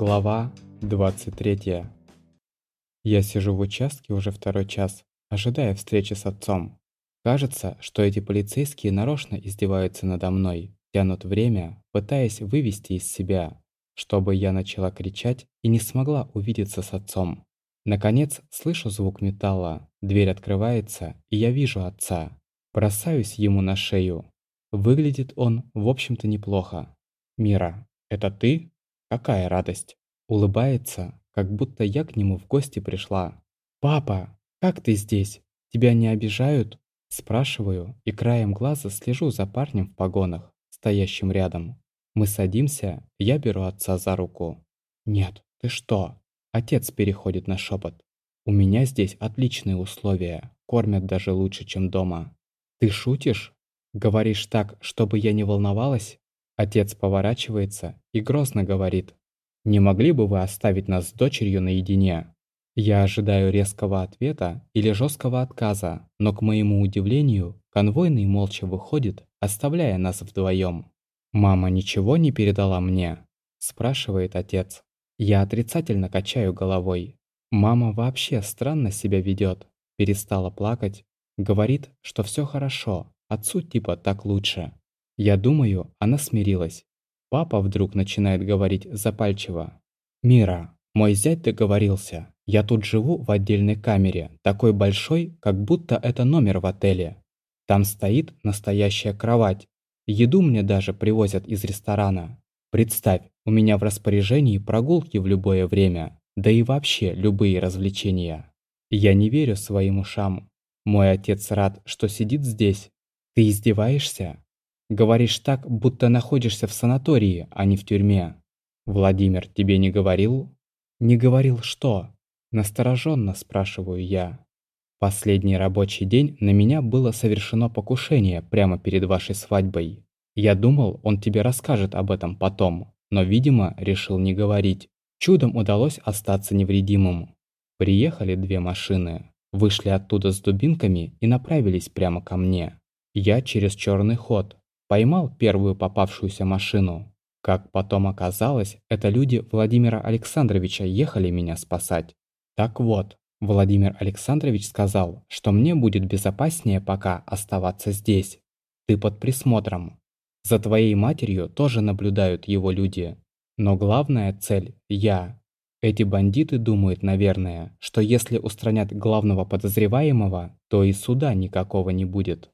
Глава 23. Я сижу в участке уже второй час, ожидая встречи с отцом. Кажется, что эти полицейские нарочно издеваются надо мной, тянут время, пытаясь вывести из себя, чтобы я начала кричать и не смогла увидеться с отцом. Наконец, слышу звук металла, дверь открывается, и я вижу отца. Бросаюсь ему на шею. Выглядит он, в общем-то, неплохо. «Мира, это ты?» Какая радость! Улыбается, как будто я к нему в гости пришла. «Папа, как ты здесь? Тебя не обижают?» Спрашиваю и краем глаза слежу за парнем в погонах, стоящим рядом. Мы садимся, я беру отца за руку. «Нет, ты что?» Отец переходит на шепот. «У меня здесь отличные условия, кормят даже лучше, чем дома». «Ты шутишь? Говоришь так, чтобы я не волновалась?» Отец поворачивается и грозно говорит. «Не могли бы вы оставить нас с дочерью наедине?» Я ожидаю резкого ответа или жесткого отказа, но, к моему удивлению, конвойный молча выходит, оставляя нас вдвоем. «Мама ничего не передала мне?» – спрашивает отец. Я отрицательно качаю головой. Мама вообще странно себя ведет, перестала плакать, говорит, что все хорошо, отцу типа так лучше. Я думаю, она смирилась. Папа вдруг начинает говорить запальчиво. «Мира, мой зять договорился. Я тут живу в отдельной камере, такой большой, как будто это номер в отеле. Там стоит настоящая кровать. Еду мне даже привозят из ресторана. Представь, у меня в распоряжении прогулки в любое время, да и вообще любые развлечения. Я не верю своим ушам. Мой отец рад, что сидит здесь. Ты издеваешься? Говоришь так, будто находишься в санатории, а не в тюрьме. Владимир тебе не говорил? Не говорил что? Настороженно спрашиваю я. Последний рабочий день на меня было совершено покушение прямо перед вашей свадьбой. Я думал, он тебе расскажет об этом потом, но, видимо, решил не говорить. Чудом удалось остаться невредимым. Приехали две машины, вышли оттуда с дубинками и направились прямо ко мне. Я через черный ход, Поймал первую попавшуюся машину. Как потом оказалось, это люди Владимира Александровича ехали меня спасать. Так вот, Владимир Александрович сказал, что мне будет безопаснее пока оставаться здесь. Ты под присмотром. За твоей матерью тоже наблюдают его люди. Но главная цель – я. Эти бандиты думают, наверное, что если устранят главного подозреваемого, то и суда никакого не будет.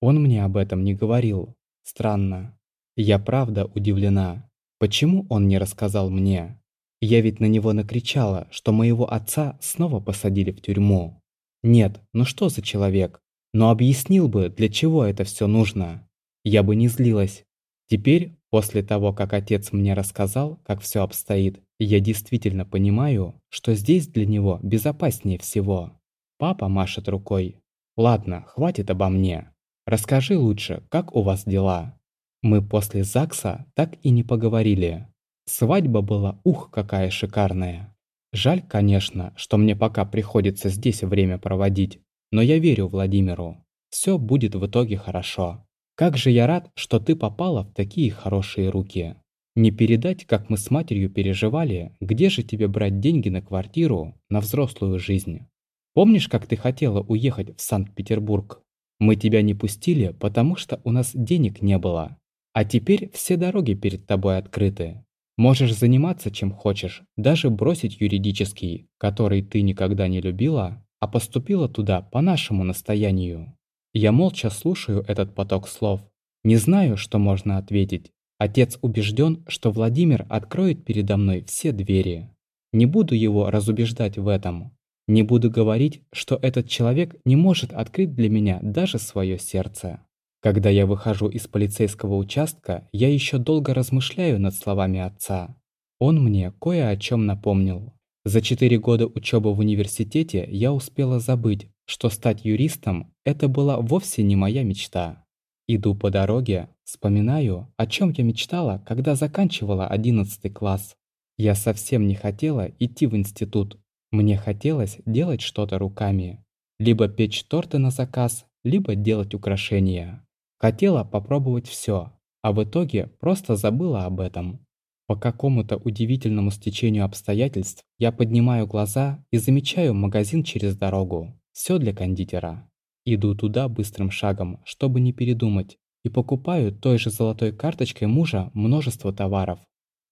Он мне об этом не говорил, Странно. Я правда удивлена. Почему он не рассказал мне? Я ведь на него накричала, что моего отца снова посадили в тюрьму. Нет, ну что за человек? Но объяснил бы, для чего это все нужно. Я бы не злилась. Теперь, после того, как отец мне рассказал, как все обстоит, я действительно понимаю, что здесь для него безопаснее всего. Папа машет рукой. Ладно, хватит обо мне. Расскажи лучше, как у вас дела? Мы после ЗАГСа так и не поговорили. Свадьба была ух, какая шикарная. Жаль, конечно, что мне пока приходится здесь время проводить, но я верю Владимиру. Все будет в итоге хорошо. Как же я рад, что ты попала в такие хорошие руки. Не передать, как мы с матерью переживали, где же тебе брать деньги на квартиру, на взрослую жизнь. Помнишь, как ты хотела уехать в Санкт-Петербург? Мы тебя не пустили, потому что у нас денег не было. А теперь все дороги перед тобой открыты. Можешь заниматься чем хочешь, даже бросить юридический, который ты никогда не любила, а поступила туда по нашему настоянию. Я молча слушаю этот поток слов. Не знаю, что можно ответить. Отец убежден, что Владимир откроет передо мной все двери. Не буду его разубеждать в этом. Не буду говорить, что этот человек не может открыть для меня даже свое сердце. Когда я выхожу из полицейского участка, я еще долго размышляю над словами отца. Он мне кое о чем напомнил. За четыре года учебы в университете я успела забыть, что стать юристом – это была вовсе не моя мечта. Иду по дороге, вспоминаю, о чем я мечтала, когда заканчивала одиннадцатый класс. Я совсем не хотела идти в институт, мне хотелось делать что-то руками. Либо печь торты на заказ, либо делать украшения. Хотела попробовать все, а в итоге просто забыла об этом. По какому-то удивительному стечению обстоятельств я поднимаю глаза и замечаю магазин через дорогу. Все для кондитера. Иду туда быстрым шагом, чтобы не передумать, и покупаю той же золотой карточкой мужа множество товаров.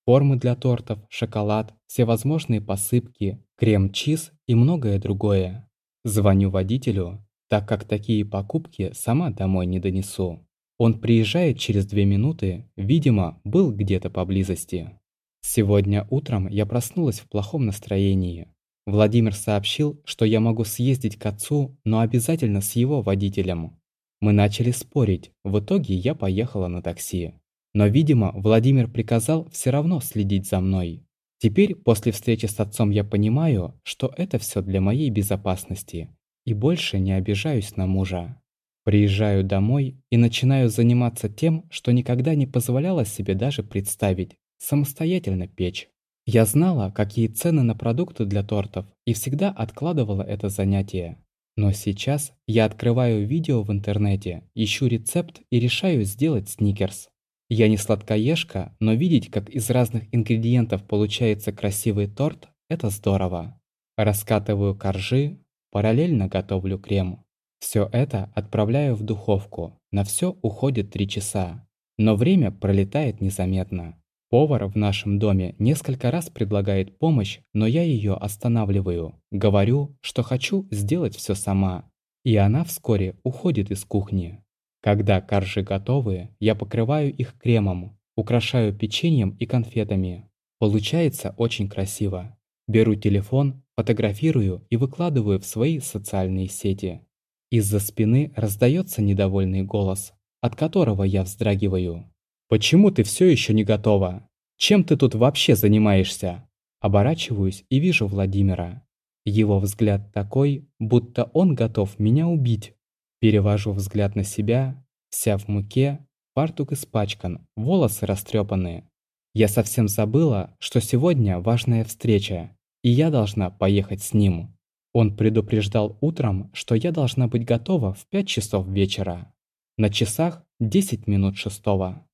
Формы для тортов, шоколад, всевозможные посыпки, крем-чиз и многое другое. Звоню водителю, так как такие покупки сама домой не донесу. Он приезжает через две минуты, видимо, был где-то поблизости. Сегодня утром я проснулась в плохом настроении. Владимир сообщил, что я могу съездить к отцу, но обязательно с его водителем. Мы начали спорить, в итоге я поехала на такси. Но, видимо, Владимир приказал все равно следить за мной. Теперь, после встречи с отцом, я понимаю, что это все для моей безопасности, и больше не обижаюсь на мужа. Приезжаю домой и начинаю заниматься тем, что никогда не позволяла себе даже представить – самостоятельно печь. Я знала, какие цены на продукты для тортов, и всегда откладывала это занятие. Но сейчас я открываю видео в интернете, ищу рецепт и решаю сделать сникерс. Я не сладкоежка, но видеть, как из разных ингредиентов получается красивый торт – это здорово. Раскатываю коржи, параллельно готовлю крем. Все это отправляю в духовку. На все уходит 3 часа. Но время пролетает незаметно. Повар в нашем доме несколько раз предлагает помощь, но я ее останавливаю. Говорю, что хочу сделать все сама. И она вскоре уходит из кухни. Когда коржи готовы, я покрываю их кремом, украшаю печеньем и конфетами. Получается очень красиво. Беру телефон, фотографирую и выкладываю в свои социальные сети. Из-за спины раздается недовольный голос, от которого я вздрагиваю. «Почему ты все еще не готова? Чем ты тут вообще занимаешься?» Оборачиваюсь и вижу Владимира. Его взгляд такой, будто он готов меня убить. Перевожу взгляд на себя, вся в муке, фартук испачкан, волосы растрепанные. Я совсем забыла, что сегодня важная встреча, и я должна поехать с ним. Он предупреждал утром, что я должна быть готова в 5 часов вечера. На часах 10 минут шестого.